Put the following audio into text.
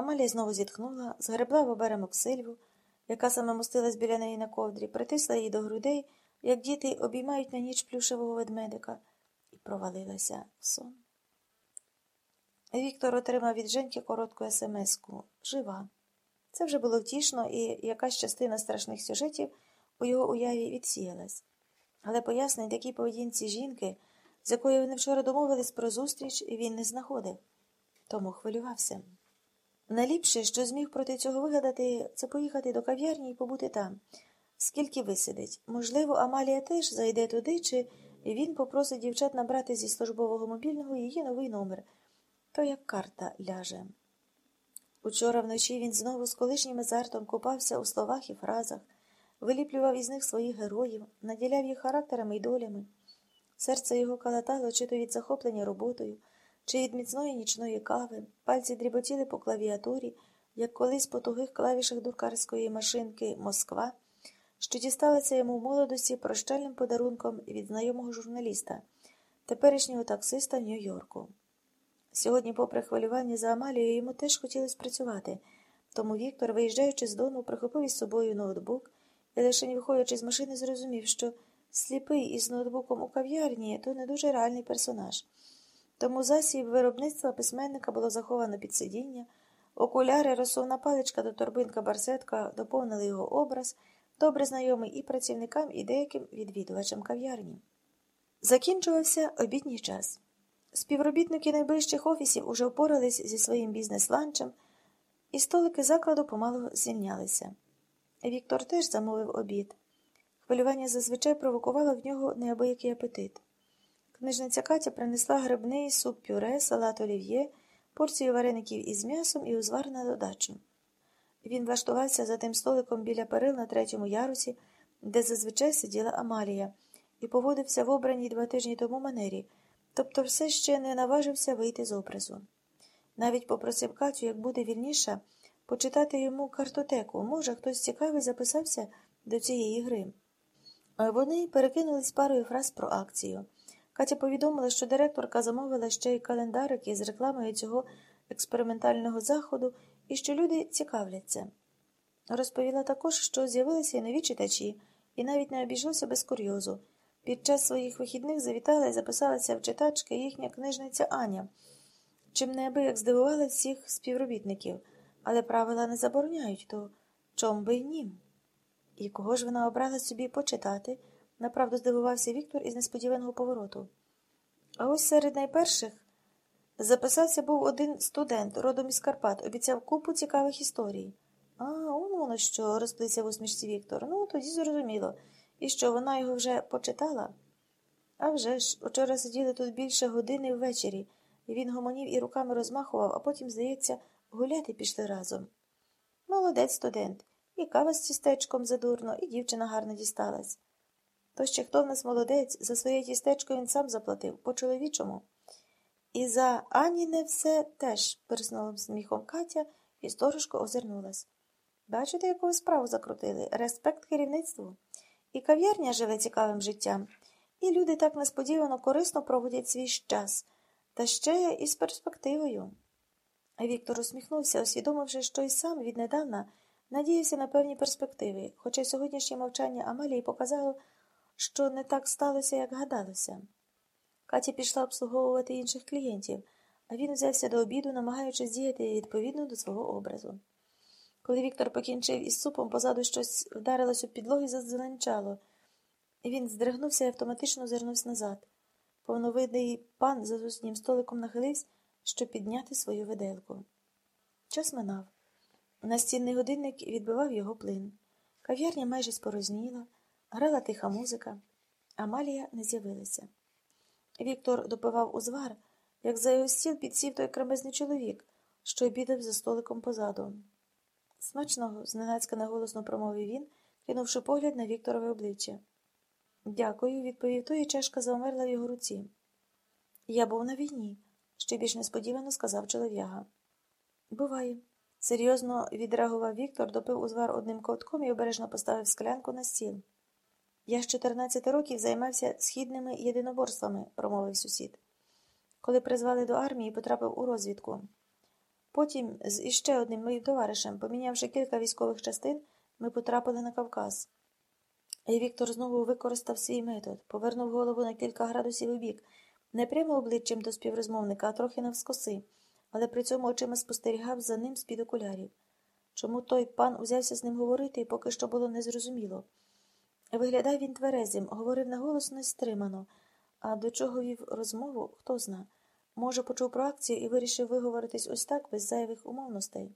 Амалія знову зітхнула, згребла в оберемок Сильву, яка саме мостилась біля неї на ковдрі, притисла її до грудей, як діти обіймають на ніч плюшевого ведмедика, і провалилася в сон. Віктор отримав від Женьки коротку смс-ку Жива. Це вже було втішно, і якась частина страшних сюжетів у його уяві відсіялась. Але пояснень такій поведінці жінки, з якою вони вчора домовились про зустріч, він не знаходив, тому хвилювався. Найліпше, що зміг проти цього вигадати, це поїхати до кав'ярні і побути там, скільки висидить. Можливо, Амалія теж зайде туди, чи він попросить дівчат набрати зі службового мобільного її новий номер, то як карта ляже. Учора вночі він знову з колишнім азартом купався у словах і фразах, виліплював із них своїх героїв, наділяв їх характерами й долями. Серце його калатало чи то від захоплення роботою, чи від міцної нічної кави, пальці дріботіли по клавіатурі, як колись по тугих клавішах друкарської машинки Москва, що дісталася йому в молодості прощальним подарунком від знайомого журналіста, теперішнього таксиста в Нью-Йорку. Сьогодні, попри хвилювання за Амалію, йому теж хотілося працювати, тому Віктор, виїжджаючи з дому, прихопив із собою ноутбук і, лише не виходячи з машини, зрозумів, що сліпий із ноутбуком у кав'ярні то не дуже реальний персонаж. Тому засіб виробництва письменника було заховано під сидіння, окуляри, розсувна паличка та торбинка барсетка доповнили його образ, добре знайомий і працівникам, і деяким відвідувачам кав'ярні. Закінчувався обідній час. Співробітники найближчих офісів уже впорались зі своїм бізнес-ланчем, і столики закладу помалу звільнялися. Віктор теж замовив обід. Хвилювання зазвичай провокувало в нього неабиякий апетит. Книжниця Катя принесла грибний суп пюре, салат олів'є, порцію вареників із м'ясом і узвар на додачу. Він влаштувався за тим столиком біля перил на третьому ярусі, де зазвичай сиділа Амалія, і поводився в обраній два тижні тому манері, тобто все ще не наважився вийти з образу. Навіть попросив Катю, як буде вільніша, почитати йому картотеку. Може, хтось цікавий записався до цієї гри. Вони перекинулись парою фраз про акцію. Катя повідомила, що директорка замовила ще й календарики з рекламою цього експериментального заходу і що люди цікавляться. Розповіла також, що з'явилися й нові читачі, і навіть не обійшлося без курйозу. Під час своїх вихідних завітала і записалася в читачки їхня книжниця Аня, чим неабияк здивувала всіх співробітників, але правила не забороняють, то чом би й ні? І кого ж вона обрала собі почитати? Направду здивувався Віктор із несподіваного повороту. А ось серед найперших записався був один студент, родом із Карпат, обіцяв купу цікавих історій. А, он воно що, розплися в усмішці Віктор. Ну, тоді зрозуміло. І що, вона його вже почитала? А вже ж, учора сиділи тут більше години ввечері, і він гомонів і руками розмахував, а потім, здається, гуляти пішли разом. Молодець студент, і кава з тістечком задурно, і дівчина гарно дісталась. То ще хто в нас молодець, за своє тістечко він сам заплатив, по-чоловічому. І за Аніне все теж, перснула сміхом Катя і сторожко озирнулась. Бачите, яку справу закрутили? Респект керівництву. І кав'ярня живе цікавим життям, і люди так несподівано корисно проводять свій час, та ще і з перспективою. Віктор усміхнувся, усвідомивши, що й сам віднедавна надіявся на певні перспективи, хоча сьогоднішнє мовчання Амалії показало, що не так сталося, як гадалося. Катя пішла обслуговувати інших клієнтів, а він взявся до обіду, намагаючись діяти відповідно до свого образу. Коли Віктор покінчив із супом, позаду щось вдарилось у підлогу і зазеленчало. Він здригнувся і автоматично зирнувся назад. Повновидний пан за сусіднім столиком нахилився, щоб підняти свою виделку. Час минав. Настінний годинник відбивав його плин. Кав'ярня майже спорозніла, грала тиха музика. Амалія не з'явилася. Віктор допивав узвар, як за його стіл підсів той кремезний чоловік, що обідав за столиком позаду. Смачного, зненацька наголосно промовив він, кинувши погляд на Вікторове обличчя. Дякую, відповів той, і чашка завмерла в його руці. Я був на війні, ще більш несподівано сказав чолов'яга. Буває. Серйозно відреагував Віктор, допив узвар одним ковтком і обережно поставив склянку на стіл. Я з 14 років займався східними єдиноборствами, промовив сусід. Коли призвали до армії, потрапив у розвідку. Потім з іще одним моїм товаришем, помінявши кілька військових частин, ми потрапили на Кавказ. І Віктор знову використав свій метод, повернув голову на кілька градусів у бік, не прямо обличчям до співрозмовника, а трохи навскоси, але при цьому очима спостерігав за ним з-під окулярів. Чому той пан узявся з ним говорити, поки що було незрозуміло. Виглядав він тверезим, говорив наголосно і стримано, а до чого вів розмову, хто зна. Може, почув про акцію і вирішив виговоритись ось так, без зайвих умовностей.